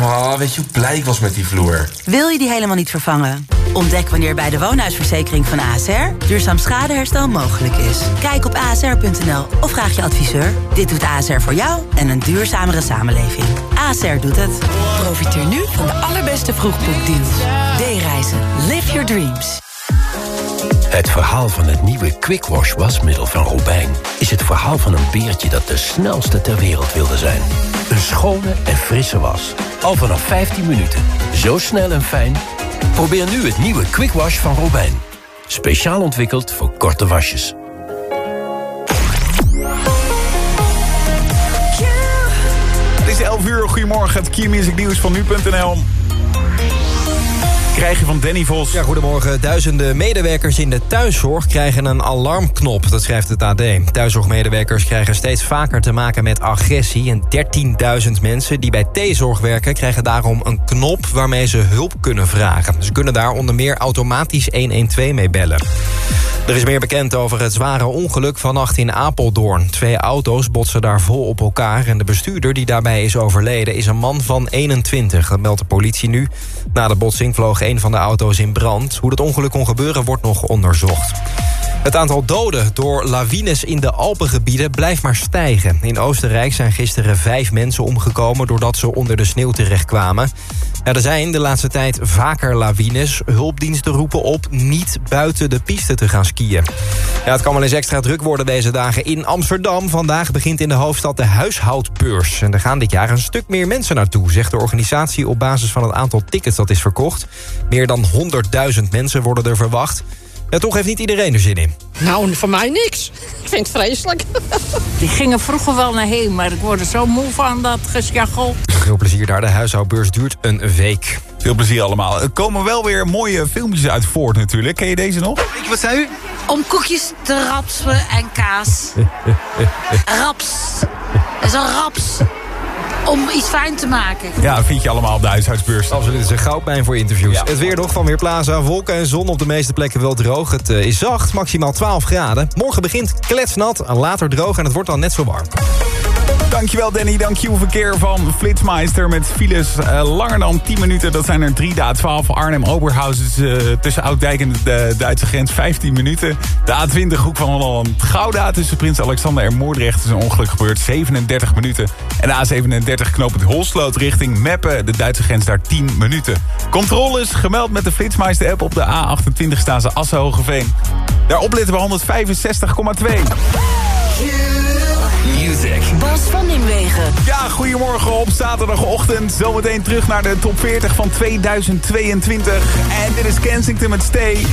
Oh, weet je hoe blij ik was met die vloer? Wil je die helemaal niet vervangen? Ontdek wanneer bij de woonhuisverzekering van ASR duurzaam schadeherstel mogelijk is. Kijk op asr.nl of vraag je adviseur. Dit doet ASR voor jou en een duurzamere samenleving. ASR doet het. Profiteer nu van de allerbeste vroegboekdeals. D-reizen. Live your dreams. Het verhaal van het nieuwe Quick Wash wasmiddel van Robijn... is het verhaal van een beertje dat de snelste ter wereld wilde zijn. Een schone en frisse was. Al vanaf 15 minuten. Zo snel en fijn. Probeer nu het nieuwe Quick Wash van Robijn. Speciaal ontwikkeld voor korte wasjes. Het is 11 uur. Goedemorgen. Het Key Music Nieuws van nu.nl. Krijg je van Danny Vos. Ja, goedemorgen. Duizenden medewerkers in de thuiszorg krijgen een alarmknop. Dat schrijft het AD. Thuiszorgmedewerkers krijgen steeds vaker te maken met agressie. En 13.000 mensen die bij T-zorg werken... krijgen daarom een knop waarmee ze hulp kunnen vragen. Ze kunnen daar onder meer automatisch 112 mee bellen. Er is meer bekend over het zware ongeluk vannacht in Apeldoorn. Twee auto's botsen daar vol op elkaar... en de bestuurder die daarbij is overleden is een man van 21. Dat meldt de politie nu. Na de botsing vloog een van de auto's in brand. Hoe dat ongeluk kon gebeuren wordt nog onderzocht. Het aantal doden door lawines in de Alpengebieden blijft maar stijgen. In Oostenrijk zijn gisteren vijf mensen omgekomen... doordat ze onder de sneeuw terechtkwamen. er zijn de laatste tijd vaker lawines. Hulpdiensten roepen op niet buiten de piste te gaan skiën. Ja, het kan wel eens extra druk worden deze dagen in Amsterdam. Vandaag begint in de hoofdstad de huishoudbeurs. En er gaan dit jaar een stuk meer mensen naartoe... zegt de organisatie op basis van het aantal tickets dat is verkocht. Meer dan 100.000 mensen worden er verwacht... Ja, toch heeft niet iedereen er zin in. Nou, voor mij niks. Ik vind het vreselijk. Die gingen vroeger wel naar heen, maar ik word er zo moe van dat gesjachel. Veel plezier daar. De huishoudbeurs duurt een week. Veel plezier allemaal. Er komen wel weer mooie filmpjes uit voort natuurlijk. Ken je deze nog? Wat zei u? Om koekjes te rapsen en kaas. Raps. Dat is een raps om iets fijn te maken. Ja, vind je allemaal op de huishoudsbeurs. Absoluut, het is een goudmijn voor interviews. Het weer nog van Weerplaza, wolken en zon op de meeste plekken wel droog. Het uh, is zacht, maximaal 12 graden. Morgen begint kletsnat, later droog en het wordt dan net zo warm. Dankjewel Danny, dankjewel verkeer van Flitsmeister met files uh, langer dan 10 minuten. Dat zijn er 3 de A12 Arnhem-Oberhausen uh, tussen Ouddijk en de Duitse grens 15 minuten. De A20 Hoek van Holland Gouda tussen Prins Alexander en Moordrecht is een ongeluk gebeurd 37 minuten. En de A37 knooppunt Holsloot richting Meppen, de Duitse grens daar 10 minuten. Controles gemeld met de Flitsmeister app op de A28 staan ze Assen-Hogeveen. Daar opletten we 165,2. Bas van Nimwegen. Ja, goedemorgen op zaterdagochtend. Zometeen terug naar de top 40 van 2022. En dit is Kensington met Stay.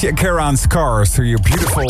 Q-Music met Alessia Caron Scars Through Your Beautiful.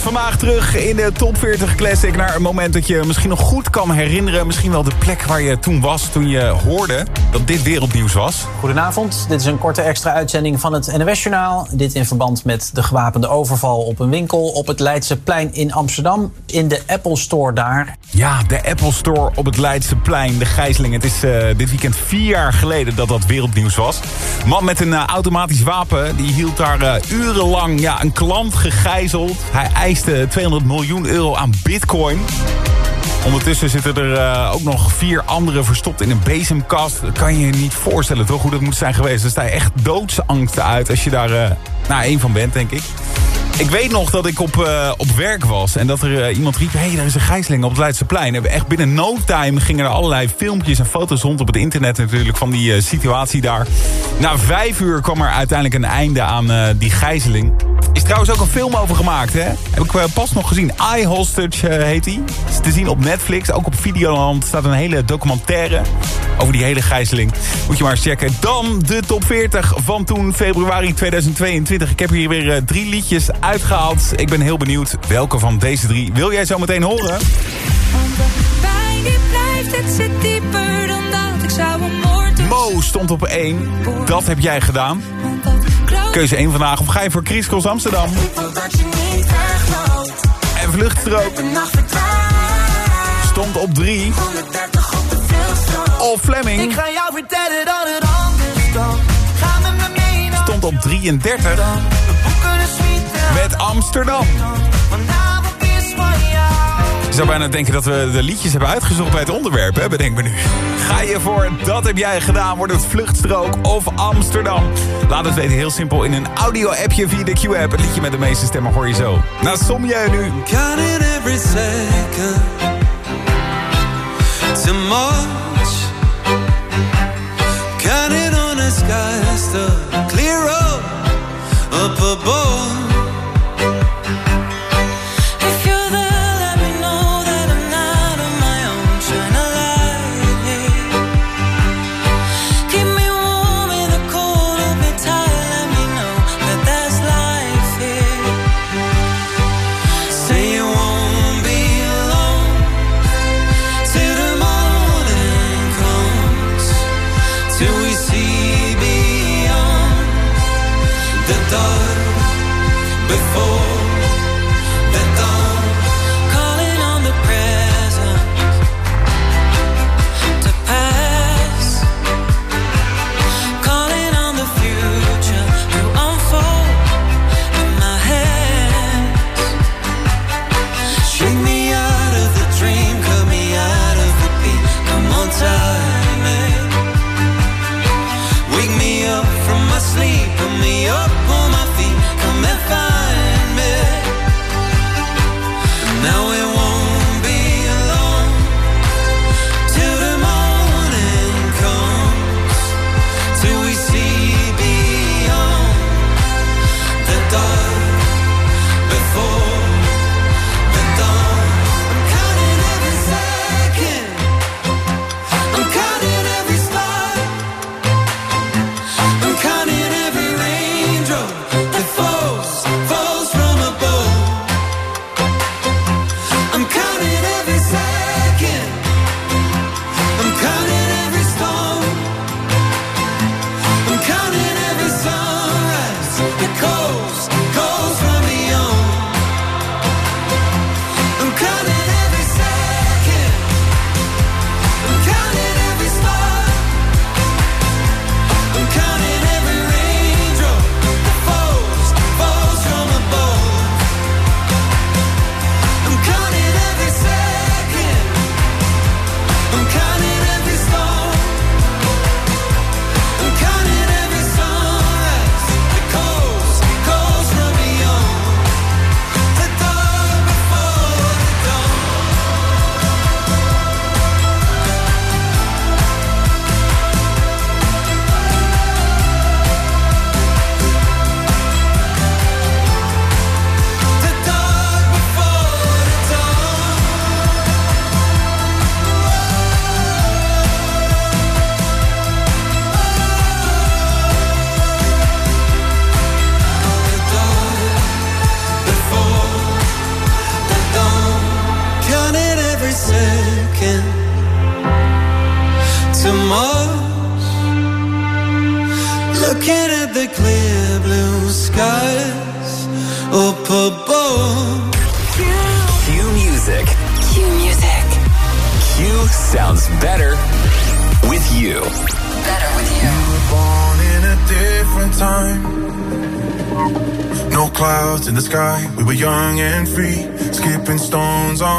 Vandaag terug in de Top 40 Classic... naar een moment dat je misschien nog goed kan herinneren. Misschien wel de plek waar je toen was, toen je hoorde dat dit wereldnieuws was. Goedenavond, dit is een korte extra uitzending van het NOS-journaal. Dit in verband met de gewapende overval op een winkel op het Leidseplein in Amsterdam. In de Apple Store daar. Ja, de Apple Store op het Leidseplein, de gijzeling. Het is eh, dit weekend vier jaar geleden dat dat wereldnieuws was. Man met een eh, automatisch wapen, die hield daar eh, urenlang ja, een klant gegijzeld. Hij eiste 200 miljoen euro aan bitcoin. Ondertussen zitten er eh, ook nog vier anderen verstopt in een bezemkast. Dat kan je je niet voorstellen toch, hoe dat moet zijn geweest. Er sta je echt doodsangsten uit als je daar uh, nou, één van bent, denk ik. Ik weet nog dat ik op, uh, op werk was en dat er uh, iemand riep... hé, hey, daar is een gijzeling op het Leidseplein. En echt binnen no time gingen er allerlei filmpjes en foto's rond op het internet natuurlijk... van die uh, situatie daar. Na vijf uur kwam er uiteindelijk een einde aan die gijzeling. Is trouwens ook een film over gemaakt, hè? Heb ik pas nog gezien. Eye Hostage heet die. Is te zien op Netflix. Ook op Videoland staat een hele documentaire over die hele gijzeling. Moet je maar eens checken. Dan de top 40 van toen februari 2022. Ik heb hier weer drie liedjes uitgehaald. Ik ben heel benieuwd welke van deze drie wil jij zo meteen horen? Bij je blijft, het zit dieper dan dat ik Mo stond op 1. Dat heb jij gedaan. Keuze 1 vandaag. Of ga je voor Kriskos Amsterdam? En vluchtstrook. Stond op 3. Of Fleming. Ik ga jou vertellen dat het anders kan. Stond op 33. Amsterdam. Je zou bijna denken dat we de liedjes hebben uitgezocht bij het onderwerp, hè? bedenk me nu. Ga je voor Dat heb jij gedaan, wordt het Vluchtstrook of Amsterdam? Laat het weten, heel simpel, in een audio-appje via de Q-app. Het liedje met de meeste stemmen hoor je zo. Nou, som jij nu. Every second. Too much. On to clear up.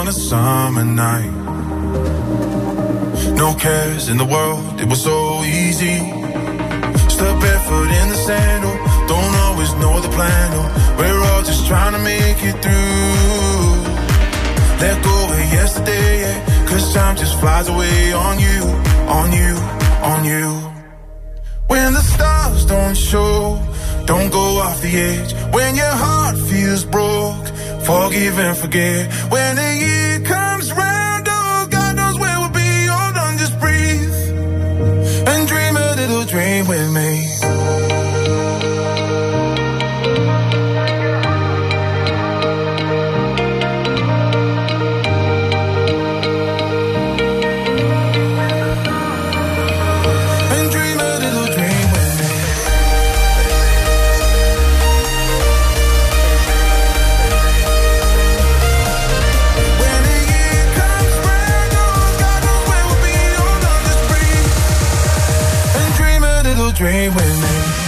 On a summer night. No cares in the world. It was so easy. Step barefoot in the sandal. Oh, don't always know the plan. Oh, we're all just trying to make it through. Let go of yesterday, yeah. Cause time just flies away on you, on you, on you. When the stars don't show, don't go off the edge. When your heart feels broke, forgive and forget. When the year dream with me.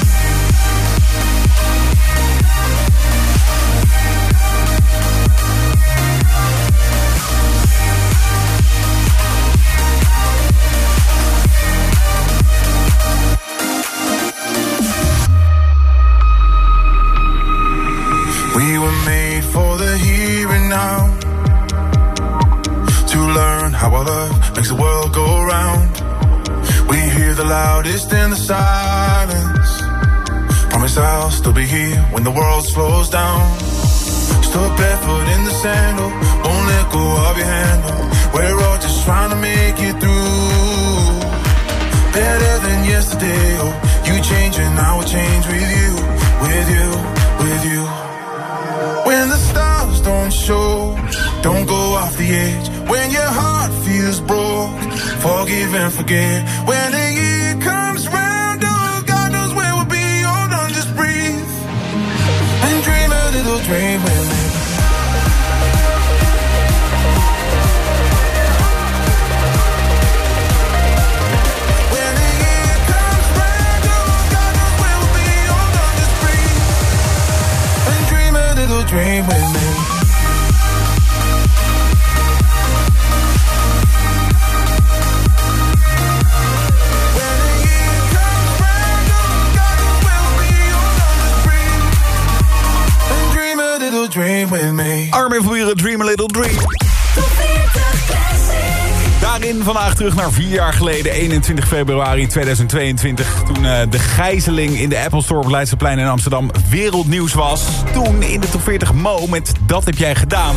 Terug naar vier jaar geleden, 21 februari 2022. Toen eh, de gijzeling in de Apple Store op Leidseplein in Amsterdam wereldnieuws was. Toen in de top 40 Mo met Dat heb jij gedaan.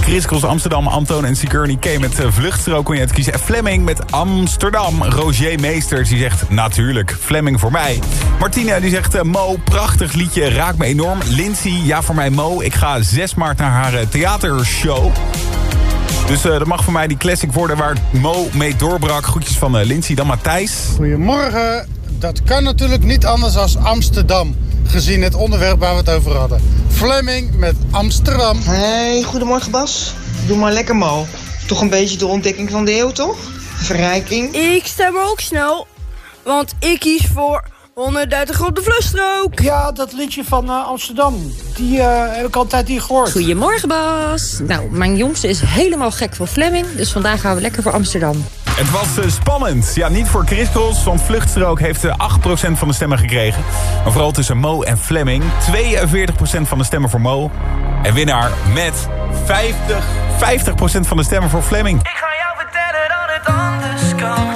Chris Cross Amsterdam, Anton en Sigourney K met uh, Vluchtstrook kon je het kiezen. En Fleming met Amsterdam. Roger Meesters die zegt natuurlijk Fleming voor mij. Martina die zegt eh, Mo, prachtig liedje, raakt me enorm. Lindsay, ja voor mij Mo. Ik ga 6 maart naar haar eh, theatershow. Dus eh, dat mag voor mij die classic worden waar Mo mee doorbrak. Groetjes van eh, Lindsay, dan Matthijs. Goedemorgen. Dat kan natuurlijk niet anders dan Amsterdam. Gezien het onderwerp waar we het over hadden. Fleming met Amsterdam. Hey, goedemorgen Bas. Doe maar lekker Mo. Toch een beetje de ontdekking van de eeuw, toch? Verrijking. Ik stem ook snel, want ik kies voor 130 op de vluchtstrook. Ja, dat liedje van eh, Amsterdam. Die eh, heb ik altijd hier gehoord. Goedemorgen, Bas. Nou, mijn jongste is helemaal gek voor Fleming. Dus vandaag gaan we lekker voor Amsterdam. Het was eh, spannend. Ja, niet voor Chris Cross, want Vluchtstrook heeft eh, 8% van de stemmen gekregen. Maar vooral tussen Mo en Fleming. 42% van de stemmen voor Mo. En winnaar met 50, 50% van de stemmen voor Fleming. Ik ga jou vertellen dat het anders kan.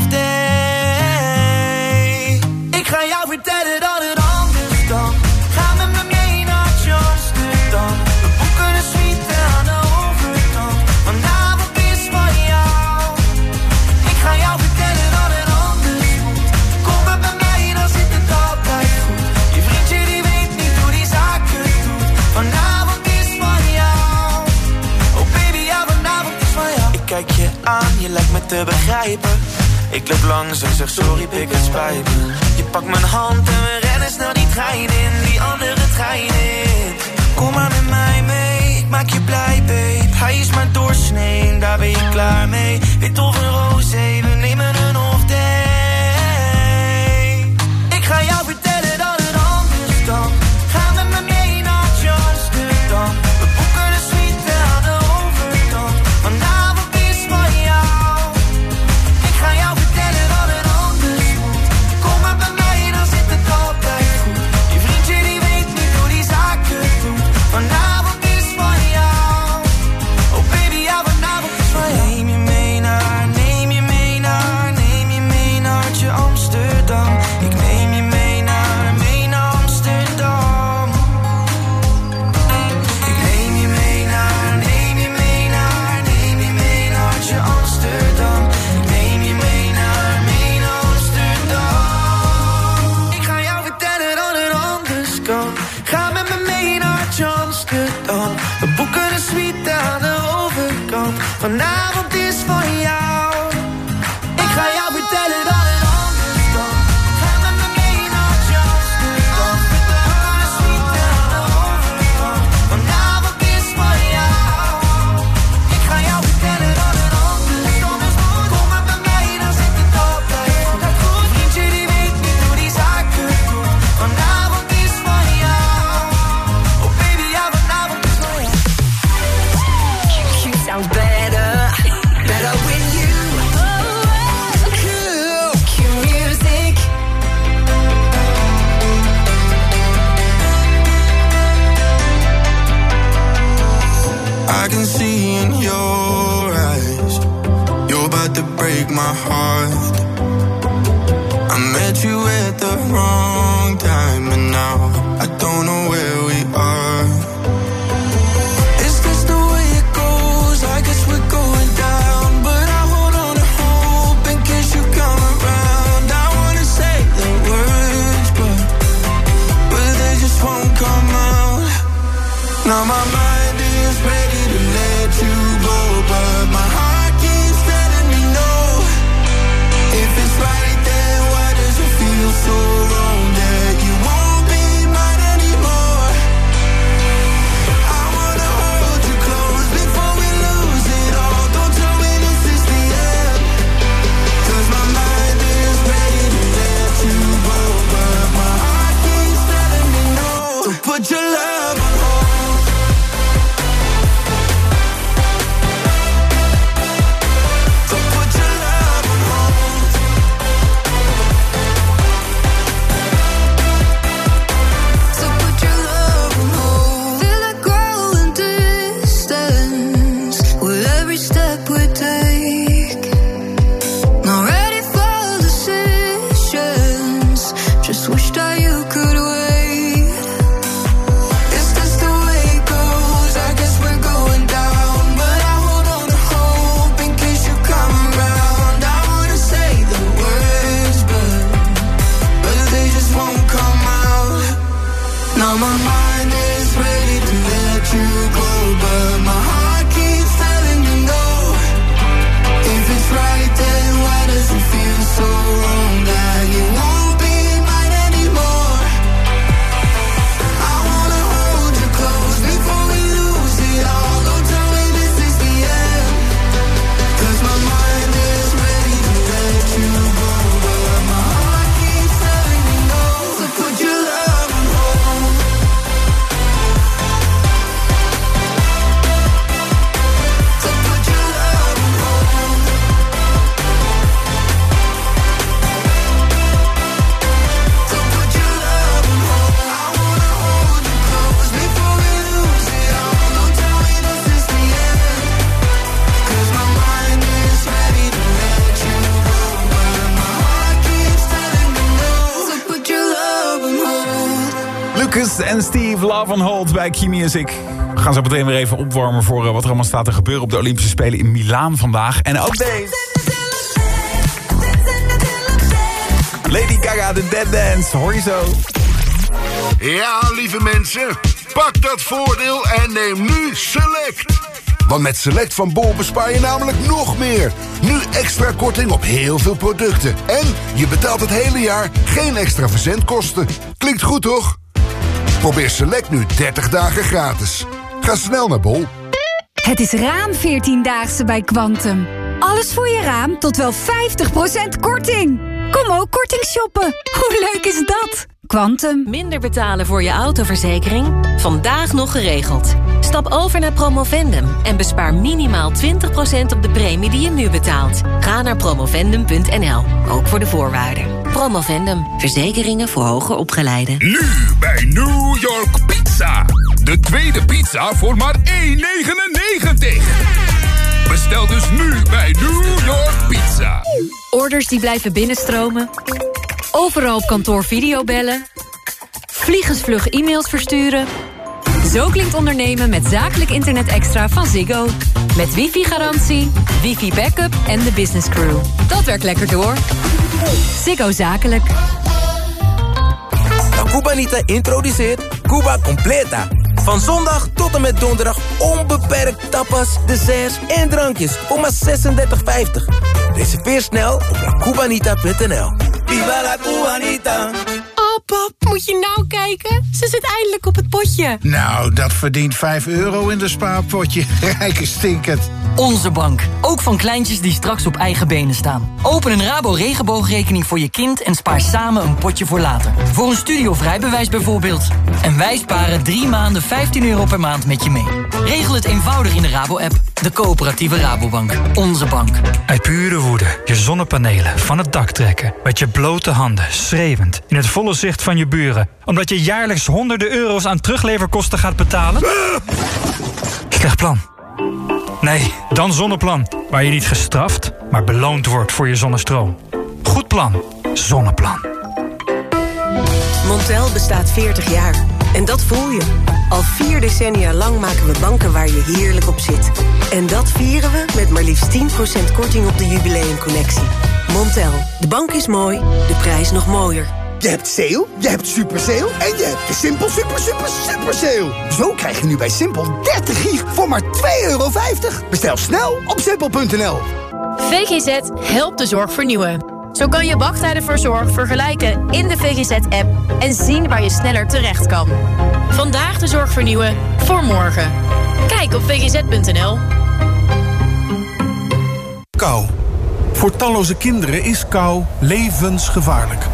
te begrijpen. Ik loop langs en zeg sorry, pik het spijt me. Je pakt mijn hand en we rennen snel die trein in, die andere trein in. Kom maar met mij mee, ik maak je blij, babe. Hij is maar doorsnee, daar ben je klaar mee. Wit of een roze, Bij Key Music. We gaan zo meteen weer even opwarmen voor eh, wat er allemaal staat te gebeuren... op de Olympische Spelen in Milaan vandaag. En ook deze. Lady Gaga, de Dead Dance. Hoor je zo? Ja, lieve mensen, pak dat voordeel en neem nu Select. Want met Select van Bol bespaar je namelijk nog meer. Nu extra korting op heel veel producten. En je betaalt het hele jaar geen extra verzendkosten. Klinkt goed, toch? Probeer Select nu 30 dagen gratis. Ga snel naar Bol. Het is raam 14-daagse bij Quantum. Alles voor je raam tot wel 50% korting. Kom ook korting shoppen. Hoe leuk is dat? Quantum. Minder betalen voor je autoverzekering? Vandaag nog geregeld. Stap over naar Promovendum en bespaar minimaal 20% op de premie die je nu betaalt. Ga naar promovendum.nl, ook voor de voorwaarden. Promovendum, verzekeringen voor hoger opgeleiden. Nu bij New York Pizza. De tweede pizza voor maar 1,99. Bestel dus nu bij New York Pizza. Orders die blijven binnenstromen. Overal op kantoor videobellen. Vliegensvlug e-mails versturen. Zo klinkt ondernemen met zakelijk internet extra van Ziggo. Met wifi-garantie, wifi-backup en de business crew. Dat werkt lekker door. Ziggo Zakelijk. La Cubanita introduceert Cuba Completa. Van zondag tot en met donderdag onbeperkt tapas, desserts en drankjes voor maar 36,50. Reserveer snel op lacubanita.nl. Viva la Cubanita! Oh pap, moet je nou kijken? Ze zit eindelijk op het potje. Nou, dat verdient 5 euro in de spaarpotje. Rijke stinkend. Onze bank. Ook van kleintjes die straks op eigen benen staan. Open een Rabo regenboogrekening voor je kind en spaar samen een potje voor later. Voor een studie of rijbewijs bijvoorbeeld. En wij sparen drie maanden 15 euro per maand met je mee. Regel het eenvoudig in de Rabo-app. De coöperatieve Rabobank. Onze bank. Uit pure woede je zonnepanelen van het dak trekken. Met je blote handen, schreeuwend, in het volle zicht van je Omdat je jaarlijks honderden euro's aan terugleverkosten gaat betalen? Slecht plan. Nee, dan Zonneplan. Waar je niet gestraft, maar beloond wordt voor je zonnestroom. Goed plan. Zonneplan. Montel bestaat 40 jaar. En dat voel je. Al vier decennia lang maken we banken waar je heerlijk op zit. En dat vieren we met maar liefst 10% korting op de jubileumconnectie. Montel. De bank is mooi, de prijs nog mooier. Je hebt sale, je hebt super sale en je hebt de Simpel super super super sale. Zo krijg je nu bij Simpel 30 gig voor maar 2,50 euro. Bestel snel op simpel.nl. VGZ helpt de zorg vernieuwen. Zo kan je wachttijden voor zorg vergelijken in de VGZ-app... en zien waar je sneller terecht kan. Vandaag de zorg vernieuwen voor morgen. Kijk op vgz.nl. Kou. Voor talloze kinderen is kou levensgevaarlijk.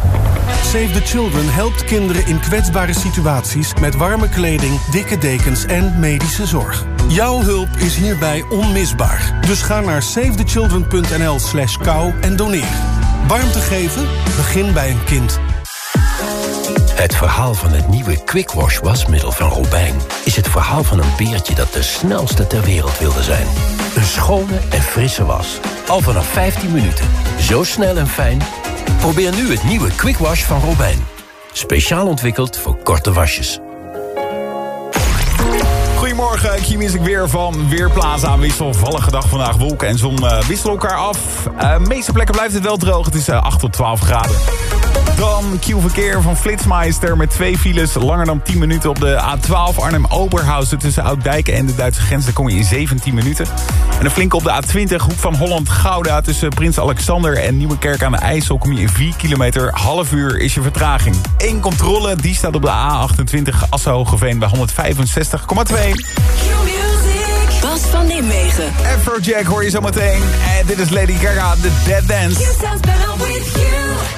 Save the Children helpt kinderen in kwetsbare situaties... met warme kleding, dikke dekens en medische zorg. Jouw hulp is hierbij onmisbaar. Dus ga naar savethechildren.nl slash kou en doneer. Warmte geven? Begin bij een kind. Het verhaal van het nieuwe Quick Wash wasmiddel van Robijn... is het verhaal van een beertje dat de snelste ter wereld wilde zijn. Een schone en frisse was. Al vanaf 15 minuten. Zo snel en fijn. Probeer nu het nieuwe Quick Wash van Robijn. Speciaal ontwikkeld voor korte wasjes. Goedemorgen, Q-Music weer van Weerplaza. Wisselvallige dag vandaag. Wolken en zon uh, wisselen elkaar af. Uh, meeste plekken blijft het wel droog. Het is uh, 8 tot 12 graden. Dan Q-verkeer van Flitsmeister met twee files. Langer dan 10 minuten op de A12 Arnhem-Oberhausen. Tussen Ouddijken en de Duitse grens. Daar kom je in 17 minuten. En een flinke op de A20 hoek van Holland-Gouda. Tussen Prins Alexander en Nieuwekerk aan de IJssel. Kom je in 4 kilometer. Half uur is je vertraging. Eén controle, die staat op de A28 Assen-Hogeveen bij 165,2. Bas van Nimwegen. Afrojack hoor je zo meteen. En dit is Lady Gaga, The Dead Dance. Like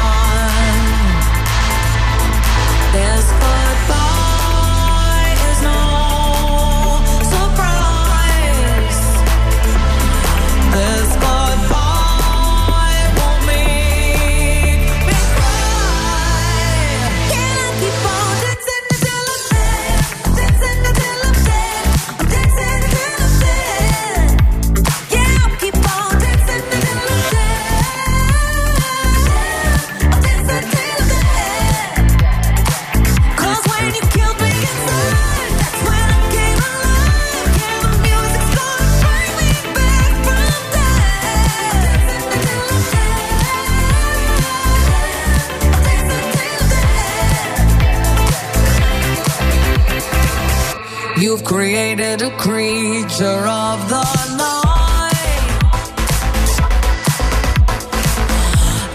A creature of the night.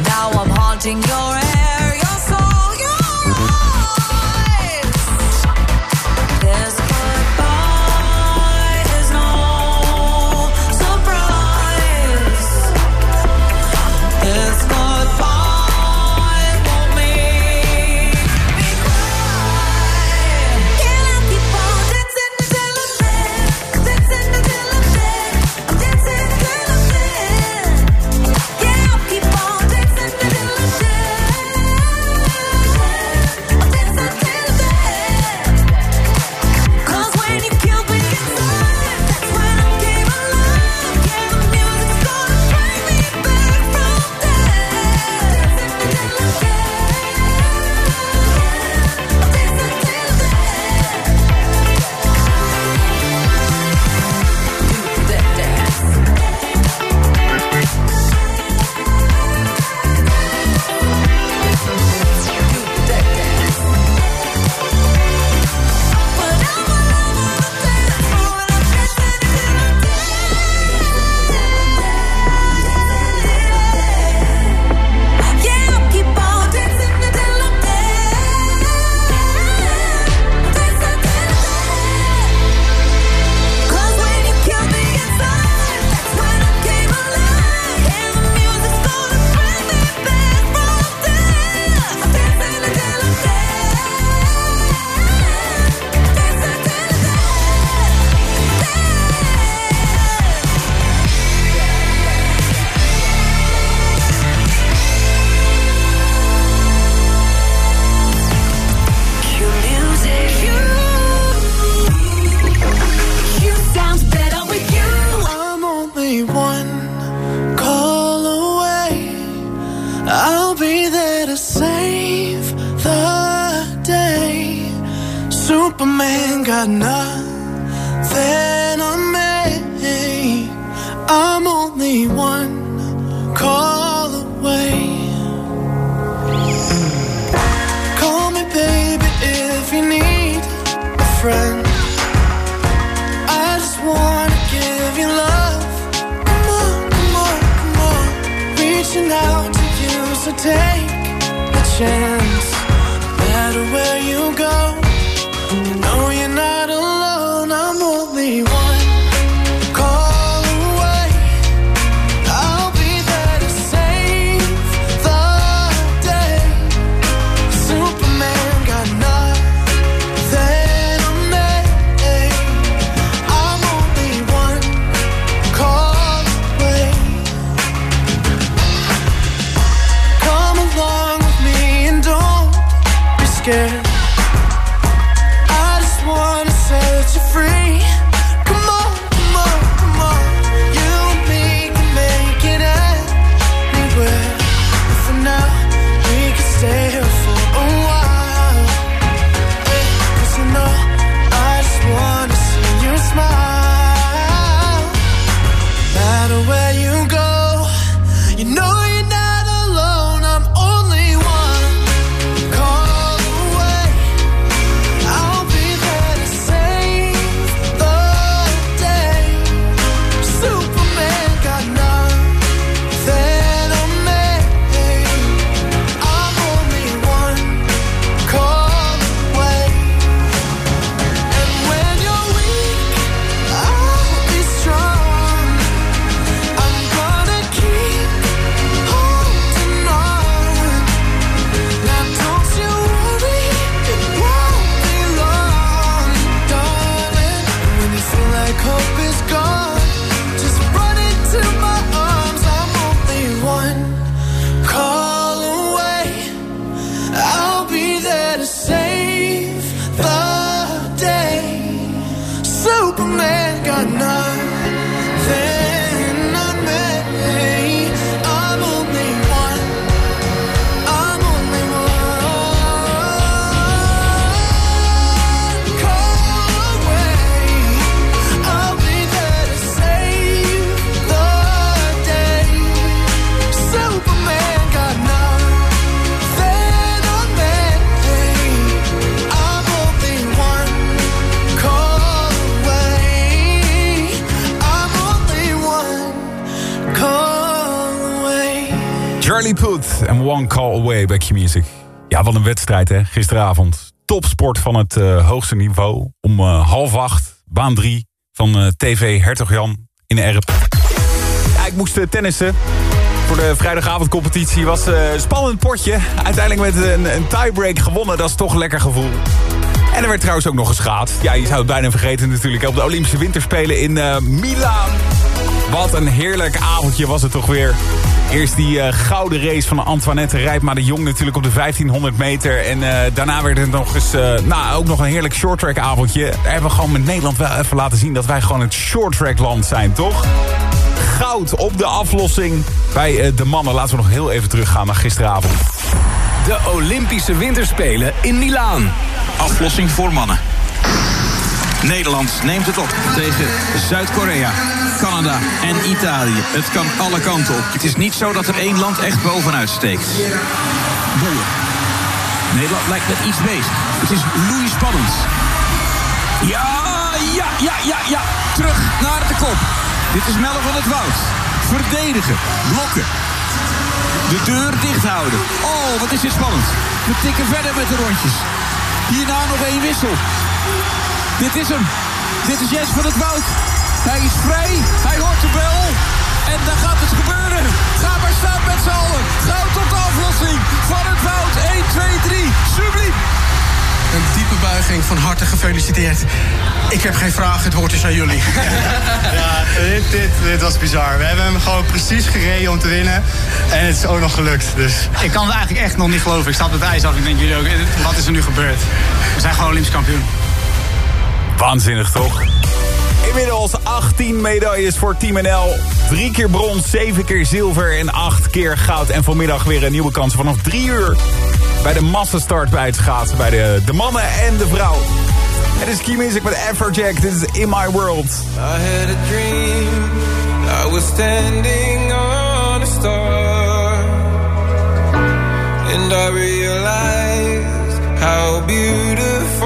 Now I'm haunting only one call away. Call me, baby, if you need a friend. I just wanna give you love. Come on, come on, come on. Reaching out to you, so take a chance. Call Away bij Q-Music. Ja, wat een wedstrijd hè, gisteravond. Topsport van het eh, hoogste niveau. Om eh, half acht, baan drie van eh, TV Hertog Jan in Erp. Ja, ik moest tennissen. Voor de vrijdagavondcompetitie was een spannend potje. Uiteindelijk met een, een tiebreak gewonnen. Dat is toch een lekker gevoel. En er werd trouwens ook nog geschaat. Ja, je zou het bijna vergeten natuurlijk. Op de Olympische Winterspelen in Milaan. Wat een heerlijk avondje was het toch weer. Eerst die eh, gouden race van Antoinette Rijpma de Jong natuurlijk op de 1500 meter. En eh, daarna werd het nog eens, eh, nou ook nog een heerlijk shorttrack avondje. Daar hebben we gewoon met Nederland wel even laten zien dat wij gewoon het shorttrack land zijn, toch? Goud op de aflossing bij de mannen. Laten we nog heel even teruggaan naar gisteravond. De Olympische Winterspelen in Milaan. Aflossing voor mannen. Nederland neemt het op tegen Zuid-Korea, Canada en Italië. Het kan alle kanten op. Het is niet zo dat er één land echt bovenuit steekt. Boer. Nederland lijkt met iets bezig. Het is loeispannend. Ja, ja, ja, ja, ja. Terug naar de kop. Dit is Melle van het Woud. Verdedigen. Blokken. De deur dicht houden. Oh, wat is dit spannend. We tikken verder met de rondjes. Hierna nog één wissel. Dit is hem. Dit is Jens van het Woud. Hij is vrij. Hij hoort de bel. En dan gaat het gebeuren. Ga maar staan met z'n allen. Goud tot de aflossing. Van het Woud. 1, 2, 3. Subliem. Een diepe buiging, van harte gefeliciteerd. Ik heb geen vragen, het woord is aan jullie. Ja, dit, dit, dit was bizar. We hebben hem gewoon precies gereden om te winnen. En het is ook nog gelukt. Dus. Ik kan het eigenlijk echt nog niet geloven. Ik stap het ijs af. Ik denk jullie ook. Wat is er nu gebeurd? We zijn gewoon Olympisch kampioen. Waanzinnig toch? Inmiddels 18 medailles voor Team NL. Drie keer brons, zeven keer zilver en acht keer goud. En vanmiddag weer een nieuwe kans vanaf drie uur. Bij de massastart bij het schaatsen. Bij de, de mannen en de vrouw. Het is Key Music met Everjack. Dit is In My World. I had a dream. I was standing on a star. And I realized how beautiful.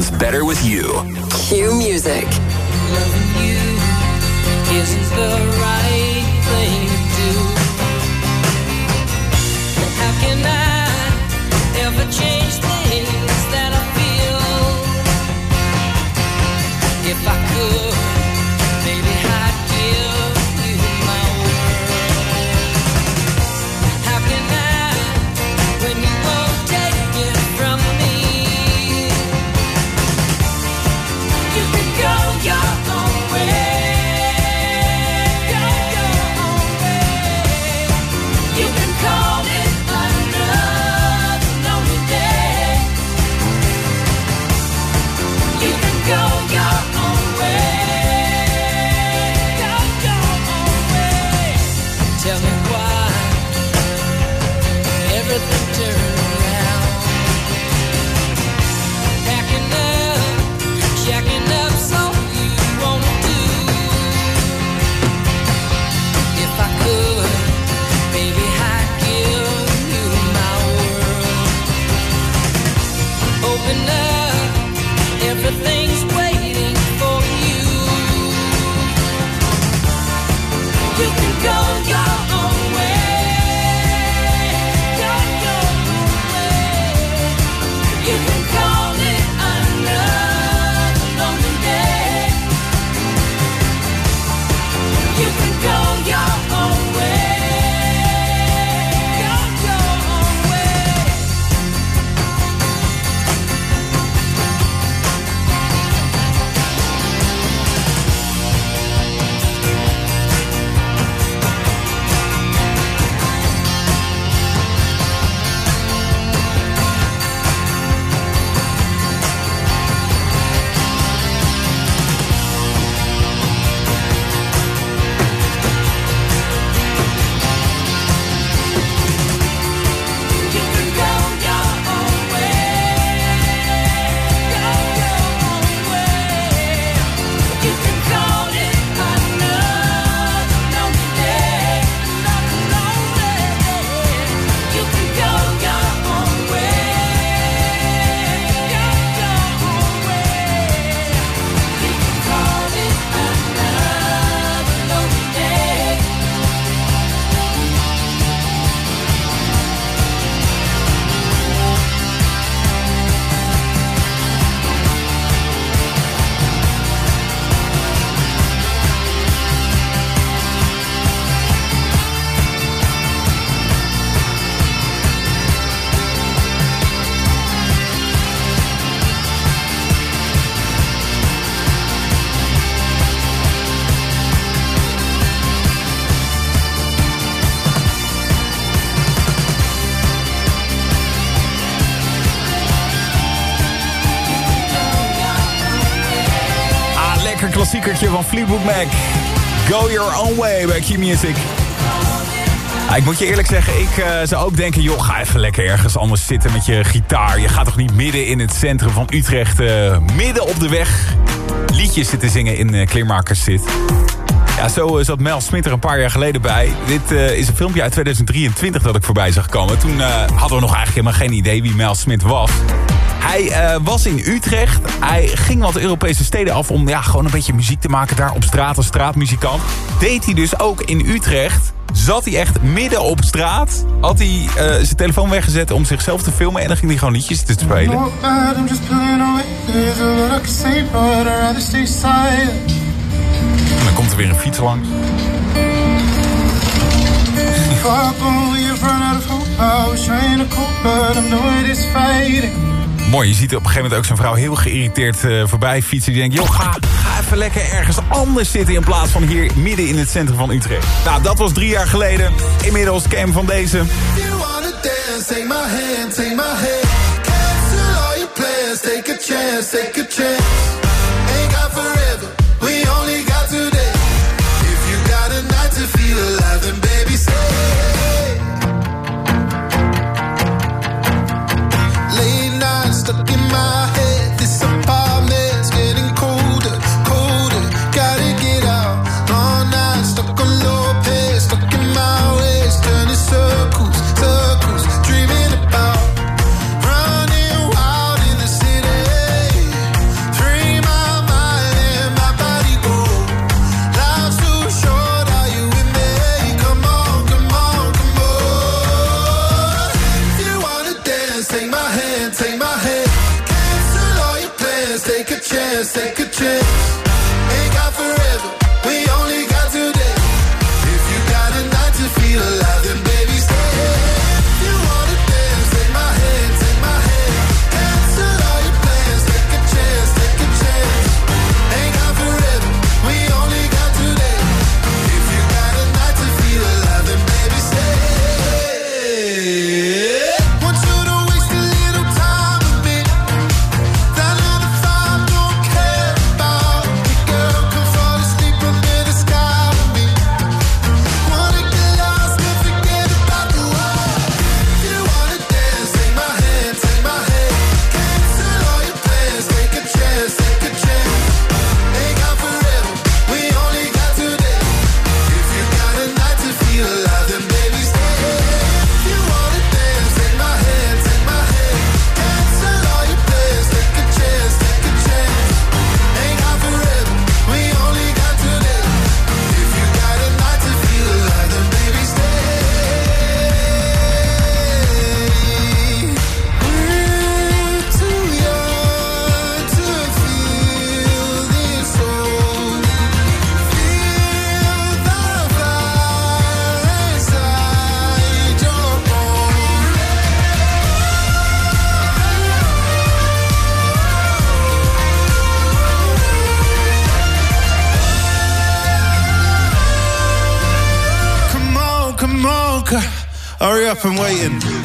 sounds better with you. Cue music. everything van Fleetwood Mac. Go Your Own Way bij Q-Music. Ah, ik moet je eerlijk zeggen, ik uh, zou ook denken... joh, ga even lekker ergens anders zitten met je gitaar. Je gaat toch niet midden in het centrum van Utrecht... Eh, midden op de weg liedjes zitten zingen in eh, de kleermakerszit. Ja, zo zat Mel Smit er een paar jaar geleden bij. Dit is een filmpje uit 2023 dat ik voorbij zag komen. Toen uh, hadden we nog eigenlijk helemaal geen idee wie Mel Smit was. Hij eh, was in Utrecht. Hij ging wat Europese steden af om ja, gewoon een beetje muziek te maken daar op straat als straatmuzikant. Deed hij dus ook in Utrecht zat hij echt midden op straat. Had hij eh, zijn telefoon weggezet om zichzelf te filmen. En dan ging hij gewoon liedjes te spelen. En dan komt er weer een fiets langs mooi. Je ziet op een gegeven moment ook zijn vrouw heel geïrriteerd eh, voorbij fietsen. Die denkt, joh, ga, ga even lekker ergens anders zitten... in plaats van hier midden in het centrum van Utrecht. Nou, dat was drie jaar geleden. Inmiddels cam van deze. Take a chance, take a chance up and waiting.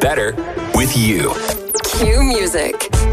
better with you. Cue music.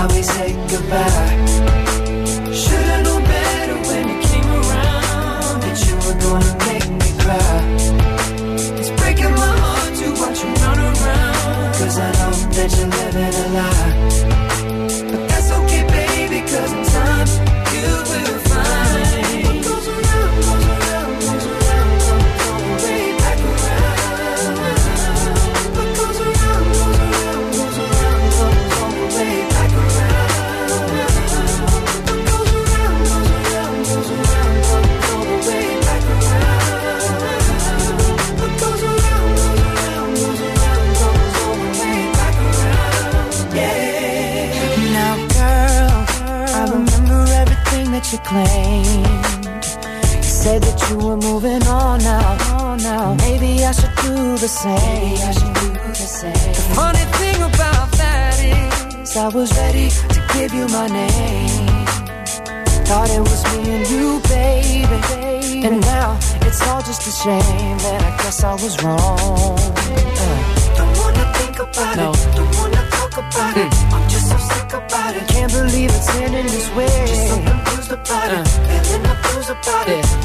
how we say goodbye. shame that I guess I was wrong. Uh. Don't wanna think about no. it. Don't wanna talk about mm. it. Hmm. I'm just so sick about it. Can't believe it's ending this way. Just so confused about uh. it. Feeling confused about yeah. it.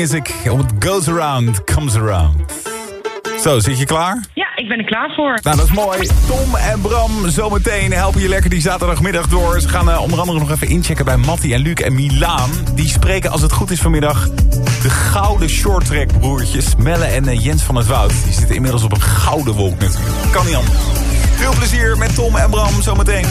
Is ik what Goes Around, Comes Around. Zo, zit je klaar? Ja, ik ben er klaar voor. Nou, dat is mooi. Tom en Bram zometeen helpen je lekker die zaterdagmiddag door. Ze gaan eh, onder andere nog even inchecken bij Mattie en Luc en Milaan. Die spreken, als het goed is vanmiddag, de gouden shorttrack broertjes. Melle en eh, Jens van het Woud. Die zitten inmiddels op een gouden wolk. Kan niet anders. Veel plezier met Tom en Bram zometeen.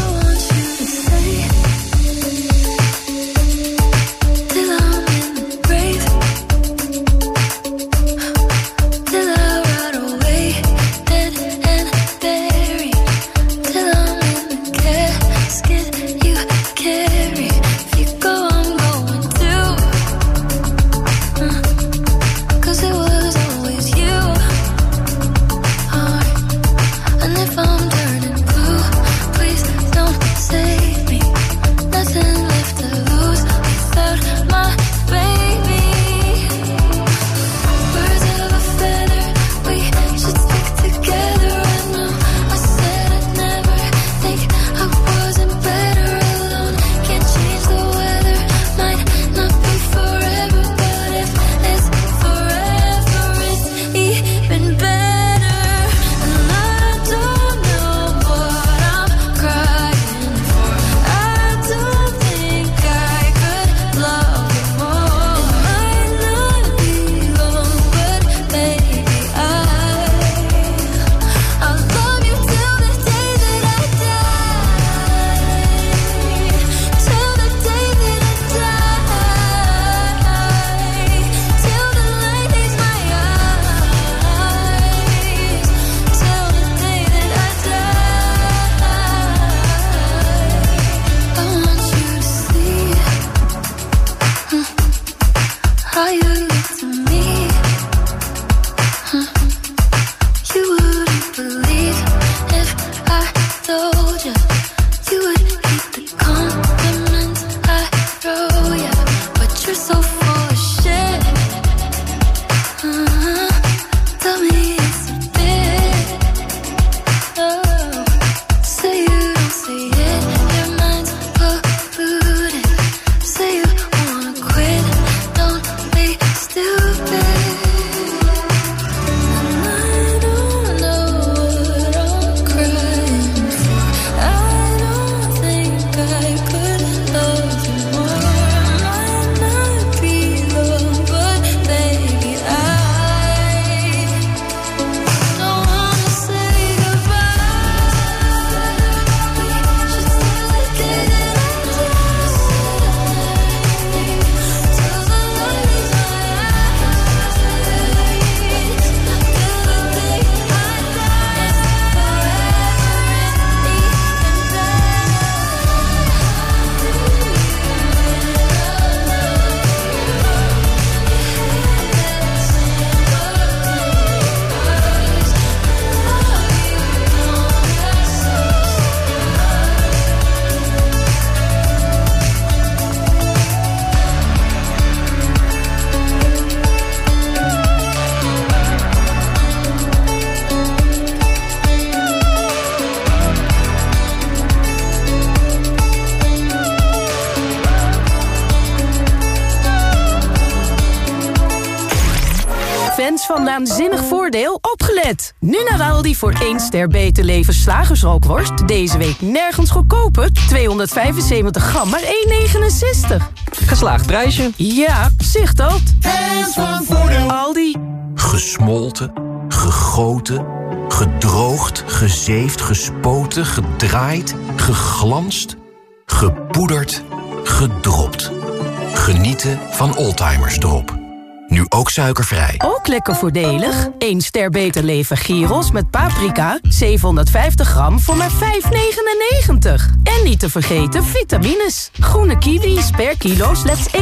Voordeel, opgelet! Nu naar Aldi voor 1 ster beter leven slagersrookworst. Deze week nergens goedkoper. 275 gram, maar 1,69. Geslaagd prijsje. Ja, zicht dat. Fans van Voordeel. Aldi. Gesmolten, gegoten, gedroogd, gezeefd, gespoten, gedraaid, geglanst, gepoederd, gedropt. Genieten van Oldtimers Drop. Nu ook suikervrij. Ook lekker voordelig. 1 ster beter leven gyros met paprika. 750 gram voor maar 5,99. En niet te vergeten vitamines. Groene kiwis per kilo slechts 1,99.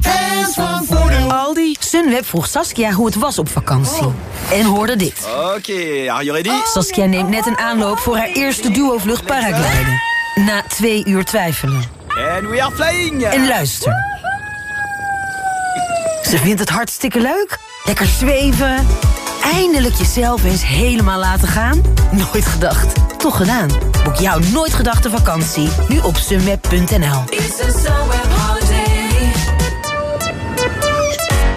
Fans van Voordeel. Aldi. Sunweb vroeg Saskia hoe het was op vakantie. En hoorde dit. Oké, are you ready? Saskia neemt net een aanloop voor haar eerste duo-vlucht paragliden. Na twee uur twijfelen. And we are flying! En luister. Ze vindt het hartstikke leuk. Lekker zweven. Eindelijk jezelf eens helemaal laten gaan. Nooit gedacht. Toch gedaan. Boek jouw nooit gedachte vakantie. Nu op sunweb.nl.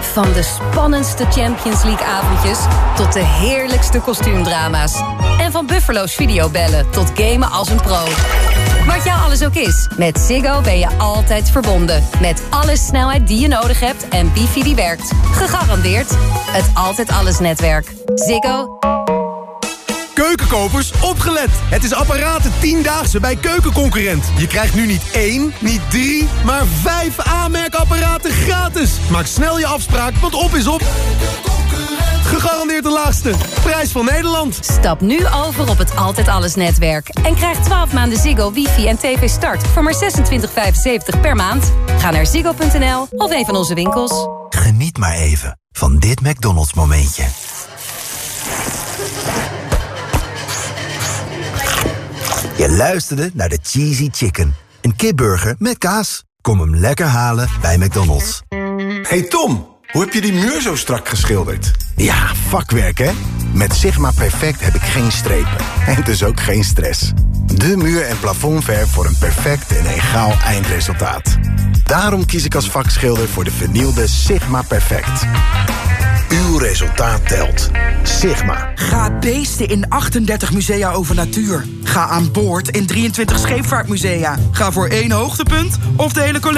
Van de spannendste Champions League avondjes tot de heerlijkste kostuumdrama's. En van Buffalo's videobellen tot gamen als een pro. Wat jou alles ook is, met Ziggo ben je altijd verbonden. Met alle snelheid die je nodig hebt en wifi die werkt. Gegarandeerd het Altijd Alles netwerk. Ziggo. Keukenkopers, opgelet! Het is apparaten 10-daagse bij Keukenconcurrent. Je krijgt nu niet één, niet drie, maar vijf aanmerkapparaten gratis. Maak snel je afspraak, want op is op. Gegarandeerd de laagste. Prijs van Nederland. Stap nu over op het Altijd Alles netwerk. En krijg 12 maanden Ziggo, wifi en tv start voor maar 26,75 per maand. Ga naar ziggo.nl of een van onze winkels. Geniet maar even van dit McDonald's momentje. Je luisterde naar de Cheesy Chicken. Een kipburger met kaas. Kom hem lekker halen bij McDonald's. Hey Tom, hoe heb je die muur zo strak geschilderd? Ja, vakwerk hè? Met Sigma Perfect heb ik geen strepen. En dus ook geen stress. De muur- en plafondverf voor een perfect en egaal eindresultaat. Daarom kies ik als vakschilder voor de vernieuwde Sigma Perfect. Uw resultaat telt. Sigma. Ga beesten in 38 musea over natuur. Ga aan boord in 23 scheepvaartmusea. Ga voor één hoogtepunt of de hele collectie.